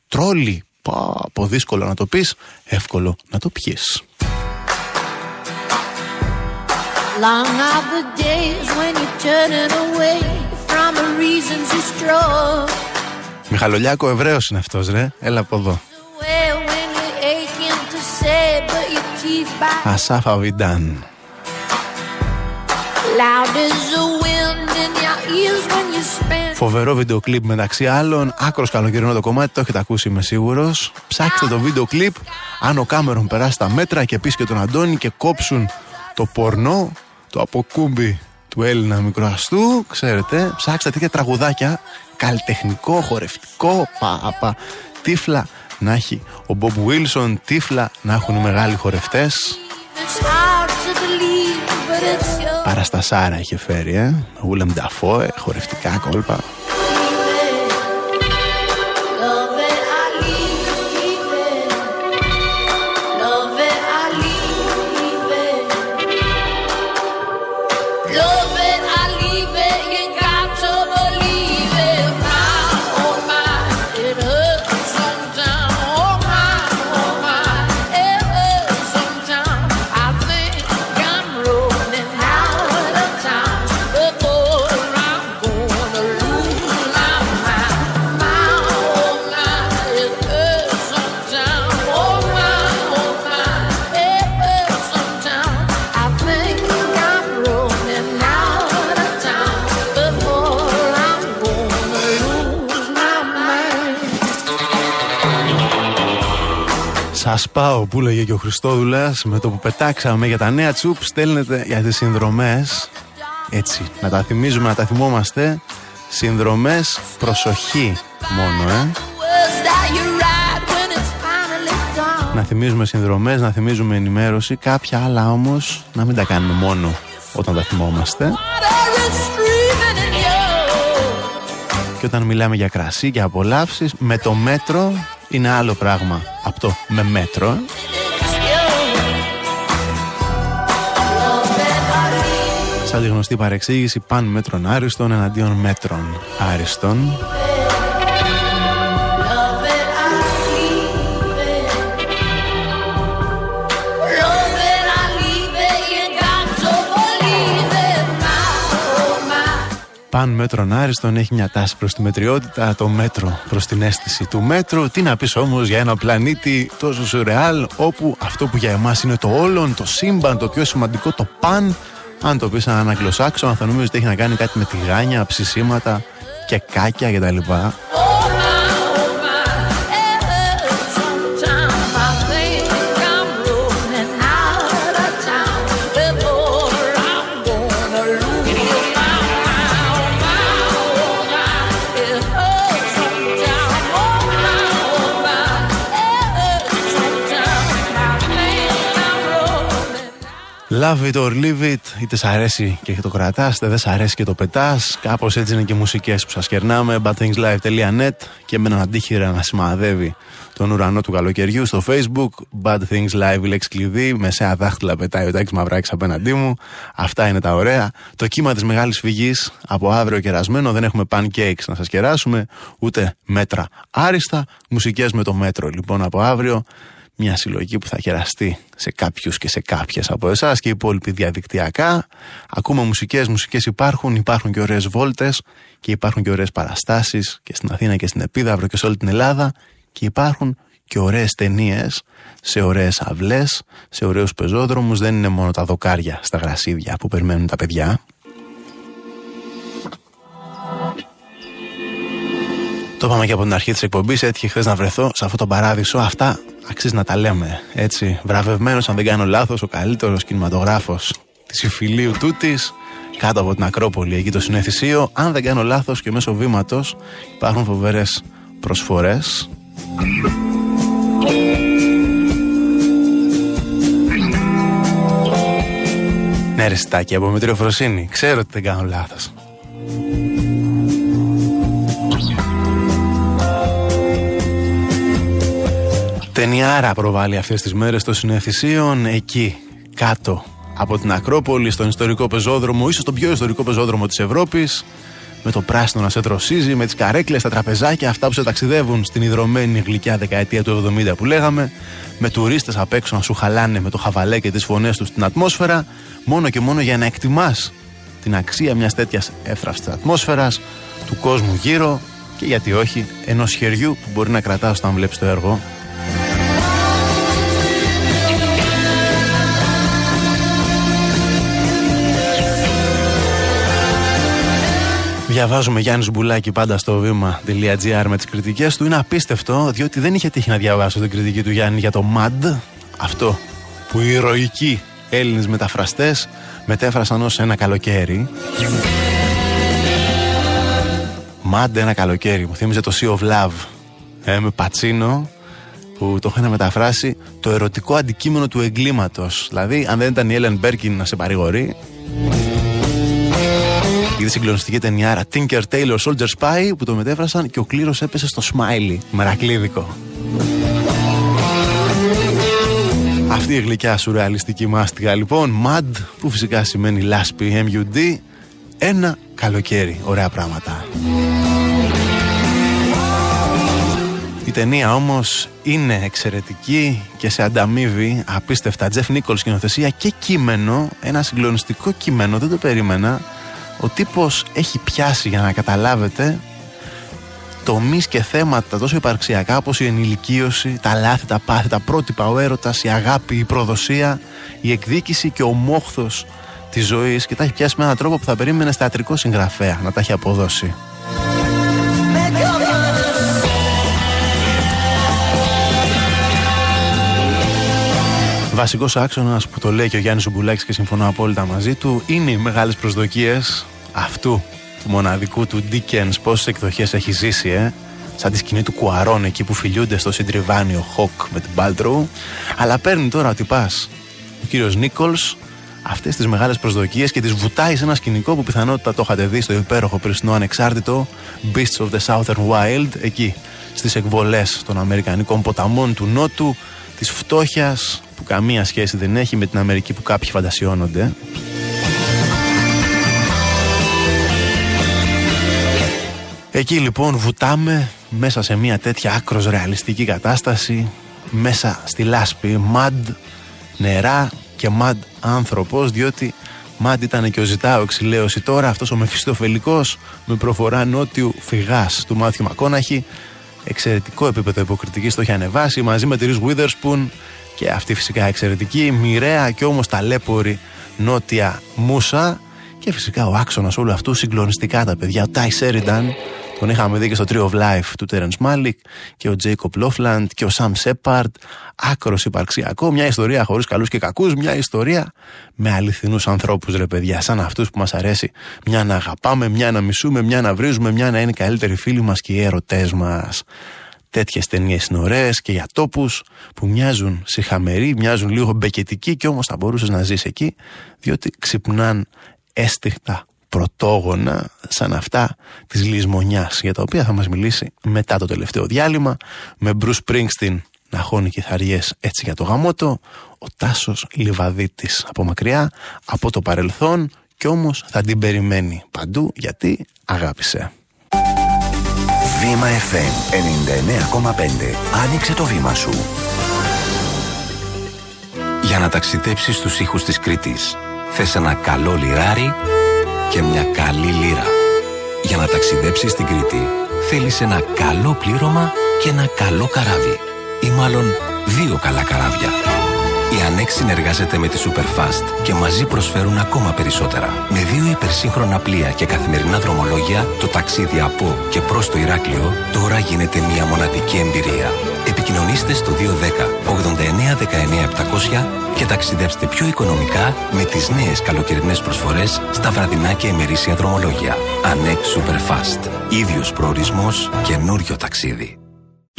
τρόλη. Πω, πω δύσκολο να το πεις, εύκολο να το πιείς. Long are the days when you turn it away from the reasons you strove. Μιχαλολιάκο Εβραίος είναι αυτός ρε, έλα από εδώ. Ασάφα Βιντάν. Φοβερό βίντεο κλιπ μεταξύ άλλων. Άκρος καλοκαιρινό το κομμάτι, το έχετε ακούσει είμαι σίγουρος. Ψάξτε το βίντεο κλιπ. Αν ο Κάμερον περάσει τα μέτρα και πεις και τον Αντώνη και κόψουν το πορνό, το αποκούμπι του Έλληνα μικροαστού, ξέρετε, ψάξτε τέτοια τραγουδάκια. Καλλιτεχνικό, χορευτικό, παπα. Τύφλα να έχει ο Μπομπ Βίλσον, τύφλα να έχουν οι μεγάλοι χορευτές. Παραστασάρα είχε φέρει, ε. Ούλεμ Νταφόε, χορευτικά κόλπα. Πάω που λέγε και ο Χριστόδουλας με το που πετάξαμε για τα νέα τσουπ. Στέλνετε για τις συνδρομές. Έτσι, να τα θυμίζουμε, να τα θυμόμαστε. Συνδρομές προσοχή μόνο, ε. Να θυμίζουμε συνδρομές, να θυμίζουμε ενημέρωση. Κάποια άλλα όμως να μην τα κάνουμε μόνο όταν τα θυμόμαστε. Και όταν μιλάμε για κρασί και απολαύσεις με το μέτρο είναι άλλο πράγμα από το με μέτρο. Σαν τη γνωστή παρεξήγηση παν μέτρων άριστον εναντίον μέτρων άριστον. Παν μέτρον άριστον έχει μια τάση προς τη μετριότητα, το μέτρο προς την αίσθηση του μέτρου. Τι να πεις όμως για ένα πλανήτη τόσο σουρεάλ, όπου αυτό που για εμάς είναι το όλον, το σύμπαν, το πιο σημαντικό, το παν, αν το πεις σαν Αγγλοσάξο, αν θα νομίζεις ότι έχει να κάνει κάτι με τηγάνια, ψησίματα και κάκια κτλ. Love it or leave it, είτε σ' αρέσει και το κρατάς, είτε δεν σ' αρέσει και το πετάς. Κάπως έτσι είναι και οι μουσικές που σας κερνάμε. badthingslive.net και με έναν αντίχειρα να σημαδεύει τον ουρανό του καλοκαιριού στο facebook. Bad Things Live, η λέξη κλειδί. Μεσαία δάχτυλα πετάει ο Τάκης Μαυράκης απέναντί μου. Αυτά είναι τα ωραία. Το κύμα της μεγάλης φυγής από αύριο κερασμένο. Δεν έχουμε pancakes να σας κεράσουμε, ούτε μέτρα άριστα. Μουσικές με το μέτρο λοιπόν από αύριο μια συλλογή που θα κεραστεί σε κάποιους και σε κάποιες από εσάς και οι υπόλοιποι διαδικτυακά. Ακούμε μουσικές, μουσικές υπάρχουν, υπάρχουν και ωραίες βόλτες και υπάρχουν και ωραίες παραστάσεις και στην Αθήνα και στην Επίδαυρο και σε όλη την Ελλάδα και υπάρχουν και ωραίες ταινίες σε ωραίες αυλές, σε ωραίους πεζόδρομους. Δεν είναι μόνο τα δοκάρια στα γρασίδια που περιμένουν τα παιδιά. Το είπαμε και από την αρχή της εκπομπής. Έτυχε χθες να βρεθώ σε αυτό το παράδεισο. Αυτά αξίζει να τα λέμε. Έτσι, βραβευμένος, αν δεν κάνω λάθος, ο καλύτερος κινηματογράφος της υφηλίου τούτης, κάτω από την Ακρόπολη, εκεί το συνεθισίο. Αν δεν κάνω λάθος και μέσω βήματος υπάρχουν φοβερές προσφορές. Ναι, ρε στάκι, από μετριοφροσύνη. Ξέρω ότι δεν κάνω λάθος. Ταινιάρα προβάλλει αυτές τις μέρες των συνεθισίων εκεί κάτω από την Ακρόπολη στον ιστορικό πεζόδρομο ίσως τον πιο ιστορικό πεζόδρομο της Ευρώπης με το πράσινο να σε τροσίζει, με τις καρέκλες, τα τραπεζάκια, αυτά που σε ταξιδεύουν στην ιδρωμένη γλυκιά δεκαετία του 70 που λέγαμε, με τουρίστες απ' έξω να σου χαλάνε με το χαβαλέ και τις φωνές τους στην ατμόσφαιρα, μόνο και μόνο για να εκτιμάς την αξία μιας τέτοιας εύθραυστης ατμόσφαιρας, του κόσμου γύρω και γιατί όχι ενός χεριού που μπορεί να κρατάς όταν βλέπεις το έργο Διαβάζουμε Γιάννης Μπουλάκη πάντα στο βήμα.gr με τις κριτικές του. Είναι απίστευτο διότι δεν είχε τύχει να διαβάσω την κριτική του Γιάννη για το MAD. Αυτό που οι ηρωικοί Έλληνες μεταφραστές μετέφρασαν ως ένα καλοκαίρι. MAD ένα καλοκαίρι. Μου θύμιζε το Sea of Love. Ε, με πατσίνο που το είχαν μεταφράσει το ερωτικό αντικείμενο του εγκλήματος. Δηλαδή, αν δεν ήταν η Έλεν Μπέρκιν να σε παρηγορεί, Είδες συγκλονιστική ταινιάρα Tinker Taylor Soldier Spy που το μετέφρασαν και ο κλήρος έπεσε στο Smiley. Μερακλίδικο. Αυτή η γλυκιά σουρεαλιστική μάστιγα λοιπόν, MUD που φυσικά σημαίνει λάσπη MUD, ένα καλοκαίρι. Ωραία πράγματα. Η ταινία όμως είναι εξαιρετική και σε ανταμείβει απίστευτα. Τζεφ Νίκολ σκηνοθεσία και κείμενο, ένα συγκλονιστικό κείμενο, δεν το περίμενα ο τύπος έχει πιάσει για να καταλάβετε τομεί και θέματα τόσο υπαρξιακά όπως η ενηλικίωση, τα λάθη, τα πάθη, τα πρότυπα, ο έρωτας, η αγάπη, η προδοσία, η εκδίκηση και ο μόχθος της ζωής και τα έχει πιάσει με έναν τρόπο που θα περίμενε θεατρικό συγγραφέα να τα έχει αποδώσει. Βασικός άξονας που το λέει και ο Γιάννης Ζουμπουλάκης και συμφωνώ απόλυτα μαζί του είναι οι μεγάλες προσδοκίες αυτού του μοναδικού του Dickens. Πόσες εκδοχές έχει ζήσει, ε; Σαν τη σκηνή του Κουαρόν εκεί που φιλιούνται στο συντριβάνιο Χοκ με την Πάλτροου. Αλλά παίρνει τώρα ότι πας ο κύριος Νίκολς αυτές τις μεγάλες προσδοκίες και τις βουτάει σε ένα σκηνικό που πιθανότητα το είχατε δει στο υπέροχο πριστινό ανεξάρτητο Beasts of the Southern Wild εκεί στις εκβολές των Αμερικανικών ποταμών του Νότου της φτώχειας που καμία σχέση δεν έχει με την Αμερική που κάποιοι φαντασιώνονται. Εκεί λοιπόν βουτάμε μέσα σε μια τέτοια άκρος ρεαλιστική κατάσταση μέσα στη λάσπη. Μαντ νερά και μαντ άνθρωπος διότι μαντ ήταν και ο Ζητάο εξηλαίωση τώρα αυτός ο μεφιστοφελικός με προφορά νότιου φυγάς του Μάθιου Μακόναχη. Εξαιρετικό επίπεδο υποκριτικής το έχει ανεβάσει μαζί με τη Ριζ Witherspoon και αυτή φυσικά εξαιρετική, μοιραία και όμως ταλέπορη νότια μουσα και φυσικά ο άξονας όλου αυτού συγκλονιστικά τα παιδιά. Ο Τάις Σέρινταν, τον είχαμε δει και στο Tree of Life του Terence Malick και ο Τζέικοπ Λόφλαντ και ο Σαμ Σέπαρτ. Άκρος υπαρξιακό, μια ιστορία χωρίς καλούς και κακούς, μια ιστορία με αληθινούς ανθρώπους, ρε παιδιά, σαν αυτούς που μας αρέσει. Μια να αγαπάμε, μια να μισούμε, μια να βρίζουμε, μια να είναι οι καλύτεροι φίλοι μας και οι έρωτέ μας. Τέτοιες ταινίες είναι ωραίες και για τόπους που μοιάζουν συχαμεροί, μοιάζουν λίγο μπεκετικοί και όμως θα μπορούσες να ζεις εκεί, διότι ξυπνάν αίσθητα πρωτόγωνα σαν αυτά της λησμονιάς για τα οποία θα μας μιλήσει μετά το τελευταίο διάλειμμα με Bruce Springsteen να χώνει κιθαριές έτσι για το γαμότο ο Τάσος Λιβαδίτης από μακριά από το παρελθόν και όμως θα την περιμένει παντού γιατί αγάπησε Βήμα FM 99,5 Άνοιξε το βήμα σου Για να ταξιδέψεις στους ήχους της Κρήτης θες ένα καλό λιράρι και μια καλή λίρα. Για να ταξιδέψεις στην Κρήτη θέλεις ένα καλό πλήρωμα και ένα καλό καράβι. Ή μάλλον δύο καλά καράβια. Η ΑΝΕΚ συνεργάζεται με τη Superfast και μαζί προσφέρουν ακόμα περισσότερα. Με δύο υπερσύγχρονα πλοία και καθημερινά δρομολόγια, το ταξίδι από και προς το Ηράκλειο τώρα γίνεται μια μοναδική εμπειρία. Επικοινωνήστε στο 210 89 19 700 και ταξιδέψτε πιο οικονομικά με τις νέες καλοκαιρινές προσφορές στα βραδινά και ημερήσια δρομολόγια. ΑΝΕΚ Superfast. Ίδιος προορισμός, καινούριο ταξίδι.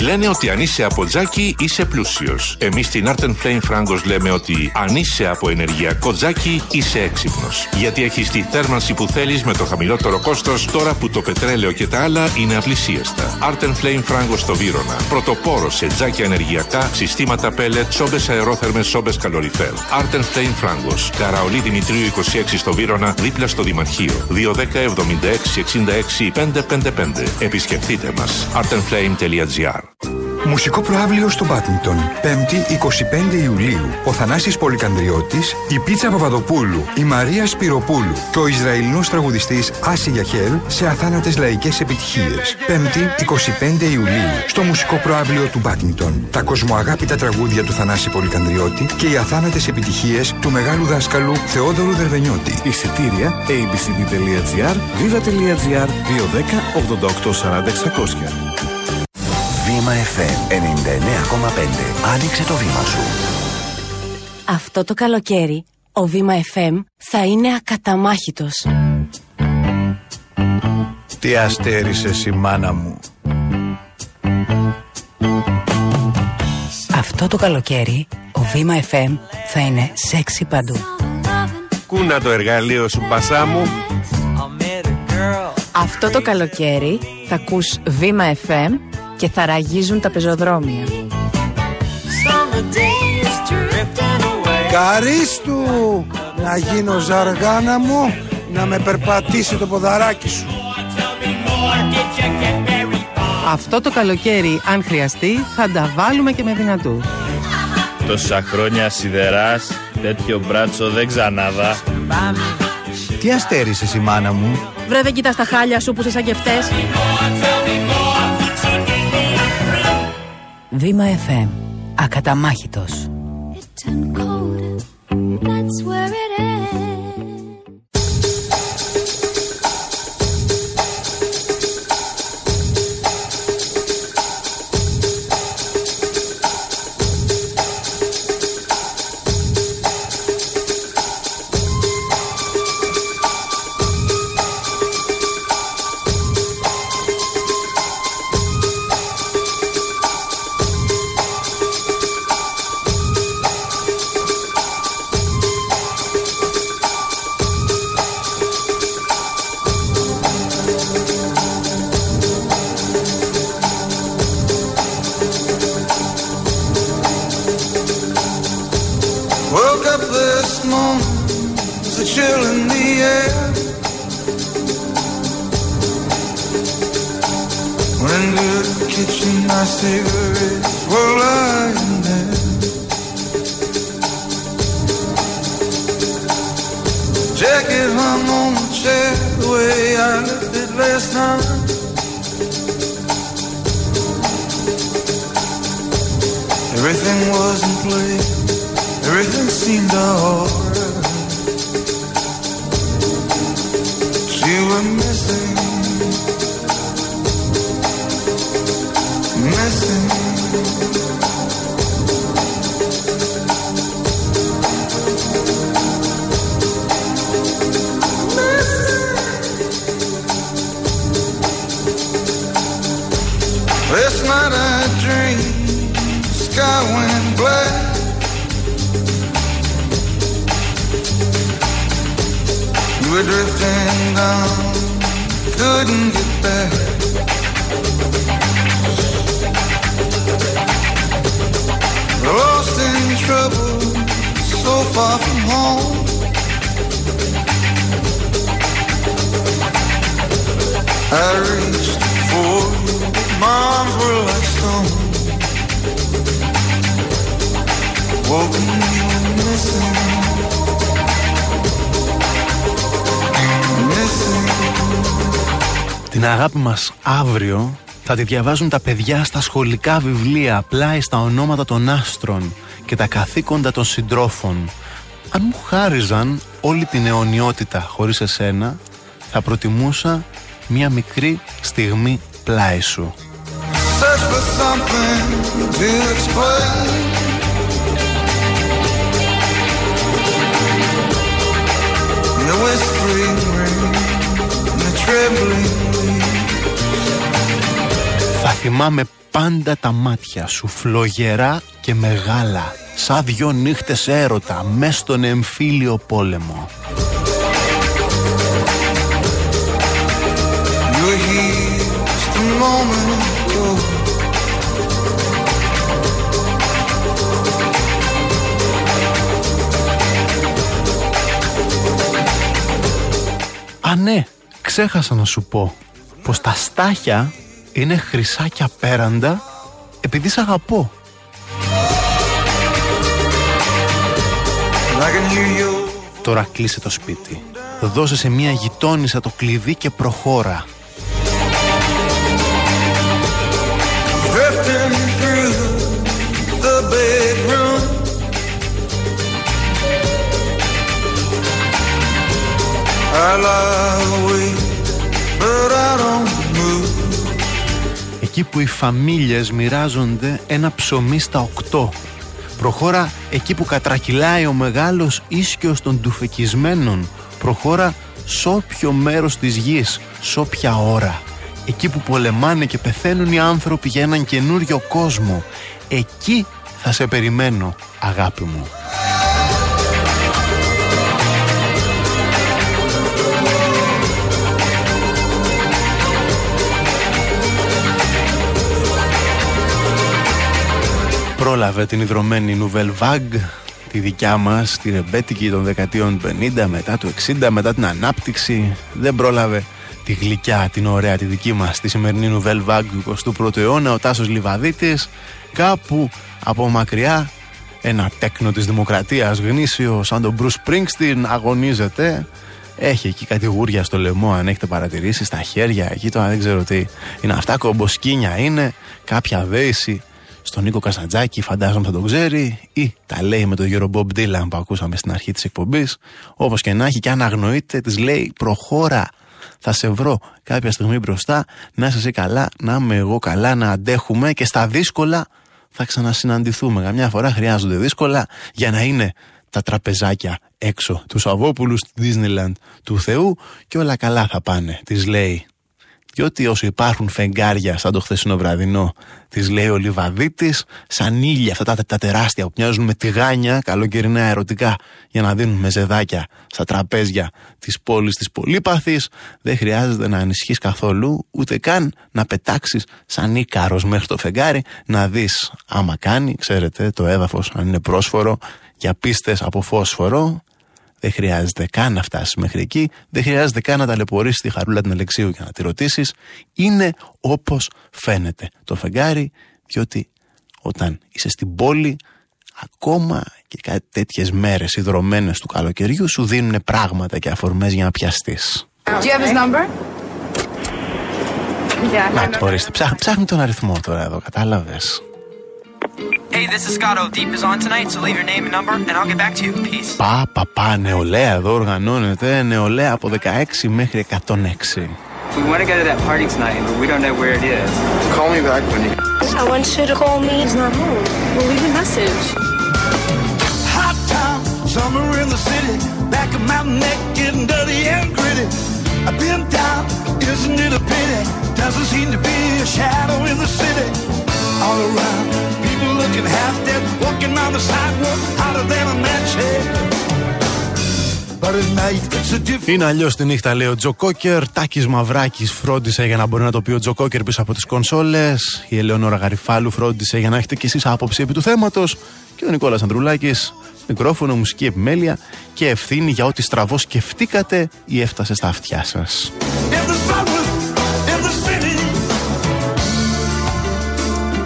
Λένε ότι αν είσαι από τζάκι είσαι πλούσιος. Εμείς στην Art Flame Frangos λέμε ότι αν είσαι από ενεργειακό τζάκι είσαι έξυπνος. Γιατί έχεις τη θέρμανση που θέλεις με το χαμηλότερο κόστος τώρα που το πετρέλαιο και τα άλλα είναι απλησίαστα. Art Flame Frangos στο Βύρονα. Πρωτοπόρο σε τζάκια ενεργειακά, συστήματα πέλετ, σόμπες αερόθερμες, σόμπες καλοριφέρ. Art Flame Frangos. Καραολί Δημητρίου 26 στο Βύρονα, δίπλα στο Δημαρχείο. 210 76 66 555. Επισκεφτείτε μας. artandflame.gr Μουσικό προάβλιο στο Μπάτινγκτον. 5η 25 Ιουλίου. Ο Θανάσης Πολυκανδριώτης, η Πίτσα Παπαδοπούλου, η Μαρία Σπυροπούλου και ο Ισραηλινός τραγουδιστής Άση Γιαχέλ σε αθάνατες λαϊκές επιτυχίες. 5η 25 Ιουλίου. Στο μουσικό προάβλιο του Μπάτινγκτον. Τα κοσμοαγάπητα τραγούδια του Θανάση Πολυκανδριώτη και οι αθάνατες επιτυχίες του μεγάλου δάσκαλου Θεόδωρου Δερβενιώτη. Εισιτήρια abcd.gr, viva.gr, 210 88 40 600. Βήμα FM 99,5. Άνοιξε το βήμα σου. Αυτό το καλοκαίρι ο Βήμα FM θα είναι ακαταμάχητος. Τι αστέρισες η μάνα μου. Αυτό το καλοκαίρι ο Βήμα FM θα είναι σεξι παντού. Κούνα το εργαλείο σου πασά μου. Αυτό το καλοκαίρι θα ακούς Βήμα FM και θα ραγίζουν τα πεζοδρόμια. Καρίστου να γίνω ζαργάνα μου να με περπατήσει το ποδαράκι σου. Αυτό το καλοκαίρι, αν χρειαστεί, θα τα βάλουμε και με δυνατού. Τόσα χρόνια σιδεράς, τέτοιο μπράτσο δεν ξανάδα. Τι αστέρισες η μάνα μου; Βρε δεν κοιτάς τα χάλια σου που σε σαγευτές. Βήμα FM. Ακαταμάχητος. That's Everything was in place. Θα τη διαβάζουν τα παιδιά στα σχολικά βιβλία πλάι στα ονόματα των άστρων και τα καθήκοντα των συντρόφων. Αν μου χάριζαν όλη την αιωνιότητα χωρίς εσένα θα προτιμούσα μία μικρή στιγμή πλάι σου. Θυμάμαι πάντα τα μάτια σου φλογερά και μεγάλα σαν δυο νύχτες έρωτα μες στον εμφύλιο πόλεμο. You were here just a moment ago. Α ναι, ξέχασα να σου πω πως τα στάχια είναι χρυσά και απέραντα επειδή σ' αγαπώ. I can hear you. Τώρα κλείσε το σπίτι. Δώσε σε μια γειτόνισσα το κλειδί και προχώρα. Drifting through the bedroom. I lie awake, but I don't move. Εκεί που οι φαμίλιες μοιράζονται ένα ψωμί στα οκτώ. Προχώρα εκεί που κατρακυλάει ο μεγάλος ίσκιος των τουφεκισμένων. Προχώρα σ' όποιο μέρος της γης, σ' όποια ώρα. Εκεί που πολεμάνε και πεθαίνουν οι άνθρωποι για έναν καινούριο κόσμο. Εκεί θα σε περιμένω, αγάπη μου. Πρόλαβε την ιδρωμένη Nouvelle Vague, τη δικιά μας, τη ρεμπέτικη των δεκαετίων 50, μετά του 60, μετά την ανάπτυξη. Δεν πρόλαβε τη γλυκιά, την ωραία, τη δική μας, τη σημερινή Nouvelle Vague του 21ου αιώνα, ο Τάσος Λιβαδίτης, κάπου από μακριά ένα τέκνο της δημοκρατίας γνήσιο σαν τον Bruce Springsteen αγωνίζεται. Έχει εκεί κατηγούρια στο λαιμό αν έχετε παρατηρήσει στα χέρια εκεί τώρα δεν ξέρω τι είναι. Αυτά κομποσκίνια είναι κάποια δέηση στον Νίκο Κασαντζάκη φαντάζομαι θα τον ξέρει ή τα λέει με τον Γιώργο Μπομπ Ντίλαν που ακούσαμε στην αρχή της εκπομπής όπως και να έχει και αν αγνοείται της λέει προχώρα θα σε βρω κάποια στιγμή μπροστά να είσαι εσύ καλά, να είμαι εγώ καλά, να αντέχουμε και στα δύσκολα θα ξανασυναντηθούμε. Καμιά φορά χρειάζονται δύσκολα για να είναι τα τραπεζάκια έξω του Σαββόπουλου στη Disneyland του Θεού και όλα καλά θα πάνε, της λέει. Διότι όσο υπάρχουν φεγγάρια σαν το χθεσινό βραδινό, τη λέει ο Λιβαδίτης, σαν ήλια αυτά τα, τα τεράστια που μοιάζουν με τηγάνια, καλοκαιρινά ερωτικά, για να δίνουν μεζεδάκια στα τραπέζια της πόλης της Πολύπαθης, δεν χρειάζεται να ανισχύει καθόλου, ούτε καν να πετάξεις σαν ήκαρο μέχρι το φεγγάρι, να δεις άμα κάνει, ξέρετε, το έδαφος, αν είναι πρόσφορο, για πίστες από φόσφορο, δεν χρειάζεται καν να φτάσει μέχρι εκεί. Δεν χρειάζεται καν να ταλαιπωρήσεις τη χαρούλα την Αλεξίου για να τη ρωτήσεις. Είναι όπως φαίνεται το φεγγάρι, διότι όταν είσαι στην πόλη, ακόμα και κάτι τέτοιες μέρες υδρωμένες του καλοκαιριού σου δίνουν πράγματα και αφορμές για να πιαστείς. Do you have his number? Yeah. Να το ορίστε. Ψάχ, ψάχνει τον αριθμό τώρα εδώ, κατάλαβες. Hey, this is Scotto. Deep is on tonight, so leave your name and number, and I'll get back to you. Peace. Πα, πα, πα, νεολαία εδώ οργανώνεται. Νεολαία από 16 μέχρι 106. We want to go to that party tonight, but we don't know where it is. Call me back when you. I want you to call me. He's not home. We'll leave a message. Hot town, summer in the city. Back of mountain neck, getting dirty and gritty. I've been down, isn't it a pity? Doesn't seem to be a shadow in the city. All around, people looking half dead, walking on the sidewalk, hotter than a match head. But at night, it's a different. Είναι αλλιώς τη νύχτα, λέει ο Τζο Κόκερ. Τάκης Μαυράκης φρόντισε για να μπορεί να το πει ο Τζο Κόκερ πίσω από τις κονσόλες. Η Ελεονόρα Γαριφάλου φρόντισε για να έχετε κι εσείς άποψη επί του θέματος. Και ο Νικόλας Ανδρουλάκης, μικρόφωνο, μουσική επιμέλεια και ευθύνη για ό,τι στραβό σκεφτήκατε ή έφτασε στα αυτιά σας.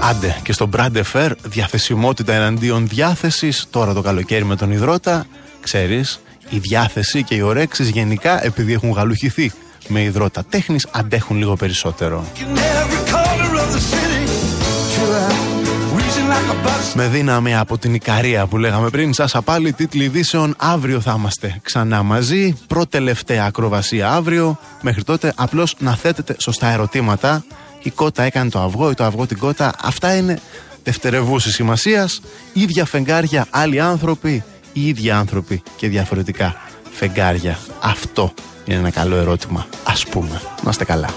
Άντε και στο Brand Fair διαθεσιμότητα εναντίον διάθεσης τώρα το καλοκαίρι με τον υδρότα ξέρεις η διάθεση και οι ορέξεις γενικά επειδή έχουν γαλουχηθεί με υδρότα τέχνης αντέχουν λίγο περισσότερο. Με δύναμη από την Ικαρία που λέγαμε πριν, σας πάλι τίτλοι ειδήσεων. Αύριο θα είμαστε ξανά μαζί. Προτελευταία ακροβασία αύριο. Μέχρι τότε, απλώς να θέτετε σωστά ερωτήματα. Η κότα έκανε το αυγό ή το αυγό την κότα. Αυτά είναι δευτερευούσης σημασίας. ίδια φεγγάρια, άλλοι άνθρωποι, οι ίδιοι άνθρωποι και διαφορετικά φεγγάρια. Αυτό είναι ένα καλό ερώτημα. Α πούμε. Να είστε καλά.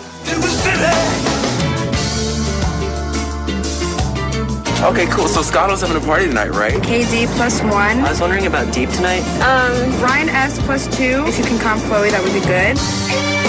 Okay, cool. So Scotto's having a party tonight, right? KD plus one. I was wondering about Deep tonight. Um, Ryan S plus two. If you can comp Chloe, that would be good.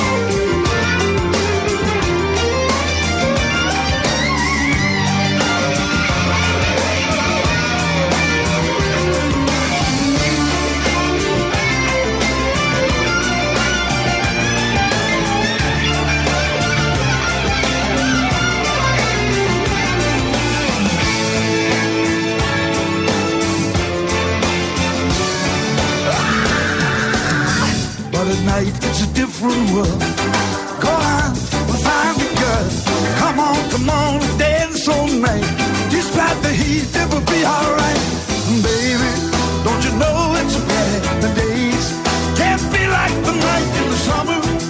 night is a different world. Go we'll find a girl. Come on, come on, dance all night. Despite the heat, it will be alright. Baby, don't you know it's a bad the days can't be like the night in the summer.